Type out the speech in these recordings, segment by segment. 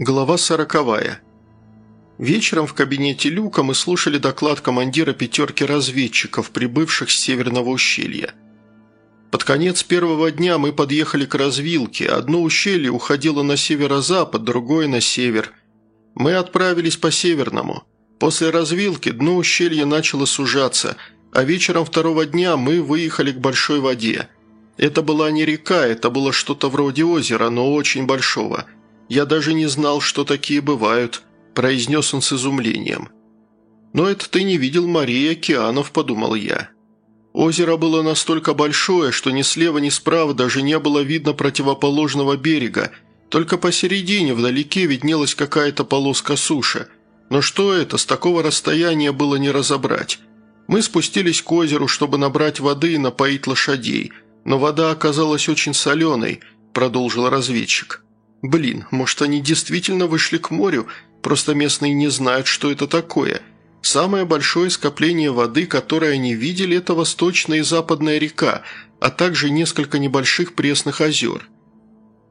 Глава сороковая. Вечером в кабинете Люка мы слушали доклад командира пятерки разведчиков, прибывших с Северного ущелья. Под конец первого дня мы подъехали к развилке. Одно ущелье уходило на северо-запад, другое на север. Мы отправились по северному. После развилки дно ущелья начало сужаться, а вечером второго дня мы выехали к большой воде. Это была не река, это было что-то вроде озера, но очень большого – «Я даже не знал, что такие бывают», – произнес он с изумлением. «Но это ты не видел морей океанов», – подумал я. Озеро было настолько большое, что ни слева, ни справа даже не было видно противоположного берега, только посередине вдалеке виднелась какая-то полоска суши. Но что это, с такого расстояния было не разобрать. Мы спустились к озеру, чтобы набрать воды и напоить лошадей, но вода оказалась очень соленой, продолжил разведчик. Блин, может, они действительно вышли к морю, просто местные не знают, что это такое. Самое большое скопление воды, которое они видели, это восточная и западная река, а также несколько небольших пресных озер.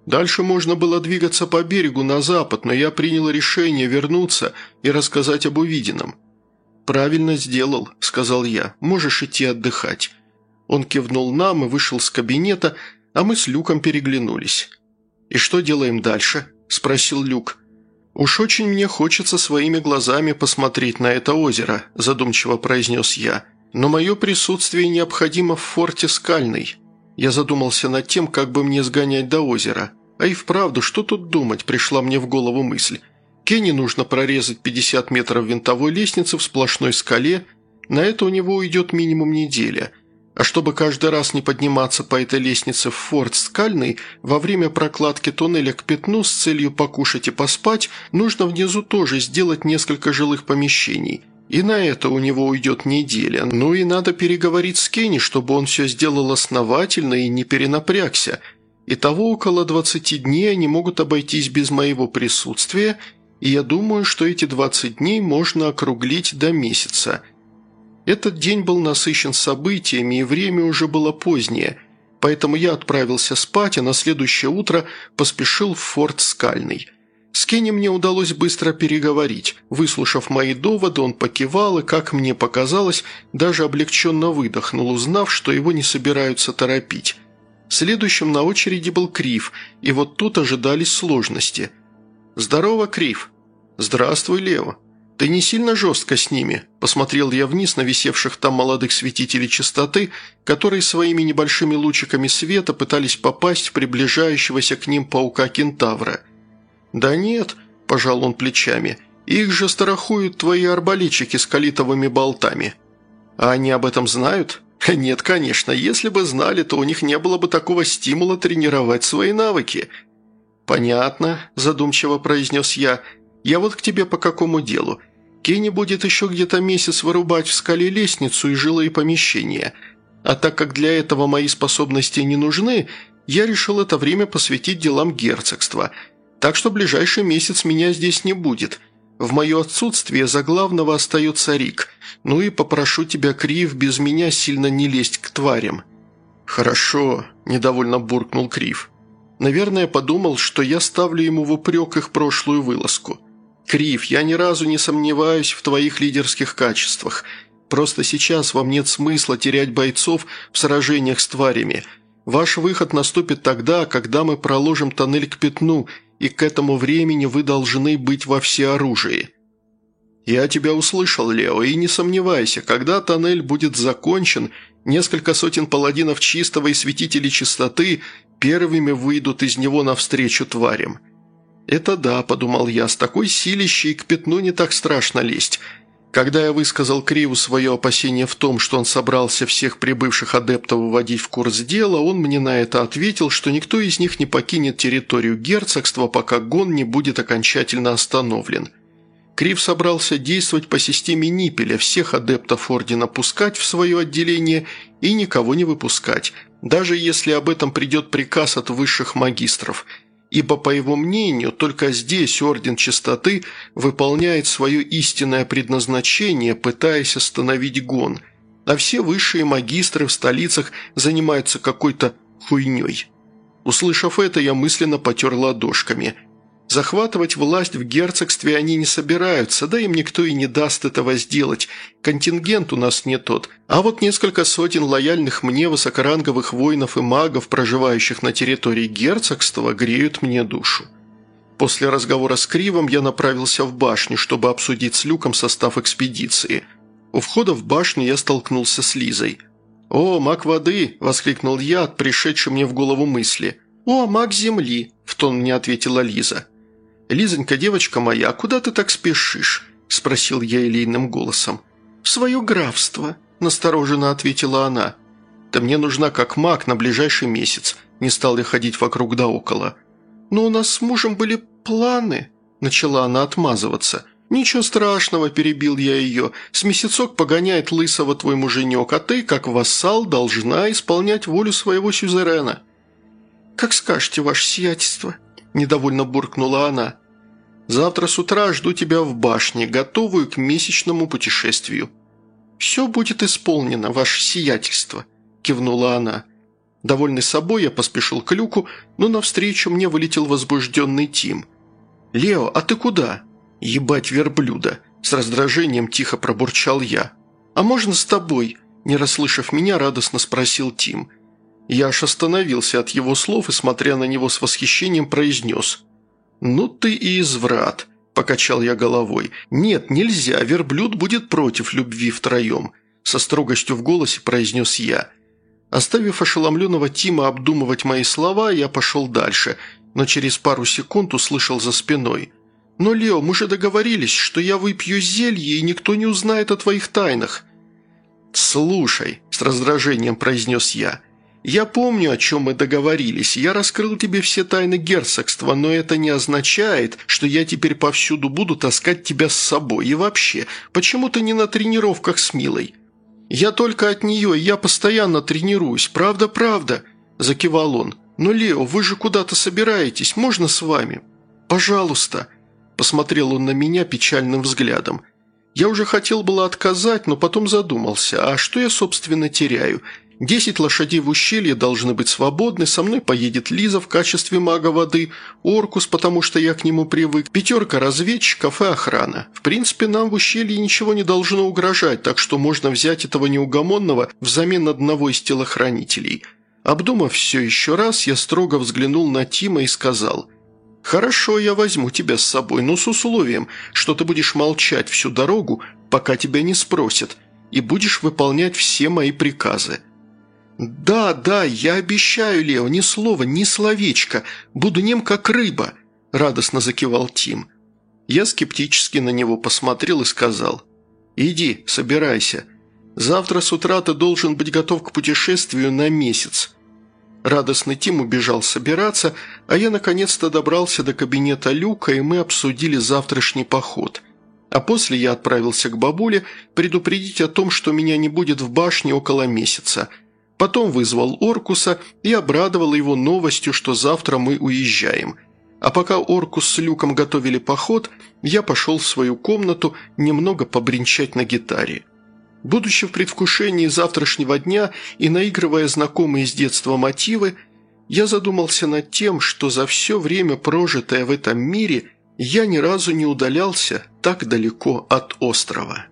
Дальше можно было двигаться по берегу на запад, но я принял решение вернуться и рассказать об увиденном. «Правильно сделал», – сказал я. «Можешь идти отдыхать». Он кивнул нам и вышел с кабинета, а мы с Люком переглянулись. «И что делаем дальше?» – спросил Люк. «Уж очень мне хочется своими глазами посмотреть на это озеро», – задумчиво произнес я. «Но мое присутствие необходимо в форте Скальный». Я задумался над тем, как бы мне сгонять до озера. А и вправду, что тут думать, пришла мне в голову мысль. Кенни нужно прорезать 50 метров винтовой лестницы в сплошной скале, на это у него уйдет минимум неделя – а чтобы каждый раз не подниматься по этой лестнице в форт Скальный, во время прокладки туннеля к пятну с целью покушать и поспать, нужно внизу тоже сделать несколько жилых помещений. И на это у него уйдет неделя. Ну и надо переговорить с Кенни, чтобы он все сделал основательно и не перенапрягся. Итого около 20 дней они могут обойтись без моего присутствия, и я думаю, что эти 20 дней можно округлить до месяца – этот день был насыщен событиями, и время уже было позднее, поэтому я отправился спать, а на следующее утро поспешил в форт Скальный. С Кенни мне удалось быстро переговорить. Выслушав мои доводы, он покивал и, как мне показалось, даже облегченно выдохнул, узнав, что его не собираются торопить. Следующим на очереди был Крив, и вот тут ожидались сложности. «Здорово, Крив!» «Здравствуй, Лево!» «Ты не сильно жестко с ними?» – посмотрел я вниз на висевших там молодых святителей чистоты, которые своими небольшими лучиками света пытались попасть в приближающегося к ним паука-кентавра. «Да нет», – пожал он плечами, – «их же страхуют твои арбалетчики с калитовыми болтами». «А они об этом знают?» «Нет, конечно. Если бы знали, то у них не было бы такого стимула тренировать свои навыки». «Понятно», – задумчиво произнес я. «Я вот к тебе по какому делу. Кенни будет еще где-то месяц вырубать в скале лестницу и жилые помещения. А так как для этого мои способности не нужны, я решил это время посвятить делам герцогства. Так что ближайший месяц меня здесь не будет. В мое отсутствие за главного остается Рик. Ну и попрошу тебя, Крив, без меня сильно не лезть к тварям». «Хорошо», – недовольно буркнул Крив. «Наверное, подумал, что я ставлю ему в упрек их прошлую вылазку». «Крив, я ни разу не сомневаюсь в твоих лидерских качествах. Просто сейчас вам нет смысла терять бойцов в сражениях с тварями. Ваш выход наступит тогда, когда мы проложим тоннель к пятну, и к этому времени вы должны быть во всеоружии». «Я тебя услышал, Лео, и не сомневайся, когда тоннель будет закончен, несколько сотен паладинов чистого и святителей чистоты первыми выйдут из него навстречу тварям». «Это да», – подумал я, – «с такой силищей к пятну не так страшно лезть». Когда я высказал Криву свое опасение в том, что он собрался всех прибывших адептов вводить в курс дела, он мне на это ответил, что никто из них не покинет территорию герцогства, пока гон не будет окончательно остановлен. Крив собрался действовать по системе Ниппеля, всех адептов Ордена пускать в свое отделение и никого не выпускать, даже если об этом придет приказ от высших магистров – ибо, по его мнению, только здесь Орден Чистоты выполняет свое истинное предназначение, пытаясь остановить гон, а все высшие магистры в столицах занимаются какой-то хуйней. Услышав это, я мысленно потер ладошками. Захватывать власть в герцогстве они не собираются, да им никто и не даст этого сделать. Контингент у нас не тот. А вот несколько сотен лояльных мне высокоранговых воинов и магов, проживающих на территории герцогства, греют мне душу. После разговора с Кривом я направился в башню, чтобы обсудить с Люком состав экспедиции. У входа в башню я столкнулся с Лизой. «О, маг воды!» – воскликнул я от пришедшей мне в голову мысли. «О, маг земли!» – в тон мне ответила Лиза. «Лизонька, девочка моя, куда ты так спешишь?» – спросил я елейным голосом. «В свое графство», – настороженно ответила она. «Да мне нужна как маг на ближайший месяц», – не стал я ходить вокруг да около. «Но у нас с мужем были планы», – начала она отмазываться. «Ничего страшного», – перебил я ее. «С месяцок погоняет лысого твой муженек, а ты, как вассал, должна исполнять волю своего сюзерена». «Как скажете, ваше сиятельство», – недовольно буркнула она. «Завтра с утра жду тебя в башне, готовую к месячному путешествию». «Все будет исполнено, ваше сиятельство», – кивнула она. Довольный собой, я поспешил к люку, но навстречу мне вылетел возбужденный Тим. «Лео, а ты куда?» «Ебать верблюда!» – с раздражением тихо пробурчал я. «А можно с тобой?» – не расслышав меня, радостно спросил Тим. Я аж остановился от его слов и, смотря на него с восхищением, произнес. «Ну ты и изврат», – покачал я головой. «Нет, нельзя, верблюд будет против любви втроем», – со строгостью в голосе произнес я. Оставив ошеломленного Тима обдумывать мои слова, я пошел дальше, но через пару секунд услышал за спиной. «Но, Лео, мы же договорились, что я выпью зелье, и никто не узнает о твоих тайнах». «Слушай», – с раздражением произнес я, «Я помню, о чем мы договорились. Я раскрыл тебе все тайны герцогства, но это не означает, что я теперь повсюду буду таскать тебя с собой. И вообще, почему ты не на тренировках с Милой?» «Я только от нее, я постоянно тренируюсь. Правда-правда», – закивал он. «Но, Лео, вы же куда-то собираетесь. Можно с вами?» «Пожалуйста», – посмотрел он на меня печальным взглядом. Я уже хотел было отказать, но потом задумался, а что я, собственно, теряю? Десять лошадей в ущелье должны быть свободны, со мной поедет Лиза в качестве мага воды, Оркус, потому что я к нему привык, пятерка разведчиков и охрана. В принципе, нам в ущелье ничего не должно угрожать, так что можно взять этого неугомонного взамен одного из телохранителей. Обдумав все еще раз, я строго взглянул на Тима и сказал – «Хорошо, я возьму тебя с собой, но с условием, что ты будешь молчать всю дорогу, пока тебя не спросят, и будешь выполнять все мои приказы. «Да, да, я обещаю, Лео, ни слова, ни словечко. Буду нем, как рыба», – радостно закивал Тим. Я скептически на него посмотрел и сказал. «Иди, собирайся. Завтра с утра ты должен быть готов к путешествию на месяц». Радостный Тим убежал собираться, а я наконец-то добрался до кабинета Люка, и мы обсудили завтрашний поход. А после я отправился к бабуле предупредить о том, что меня не будет в башне около месяца – Потом вызвал Оркуса и обрадовал его новостью, что завтра мы уезжаем. А пока Оркус с Люком готовили поход, я пошел в свою комнату немного побренчать на гитаре. Будучи в предвкушении завтрашнего дня и наигрывая знакомые с детства мотивы, я задумался над тем, что за все время, прожитое в этом мире, я ни разу не удалялся так далеко от острова.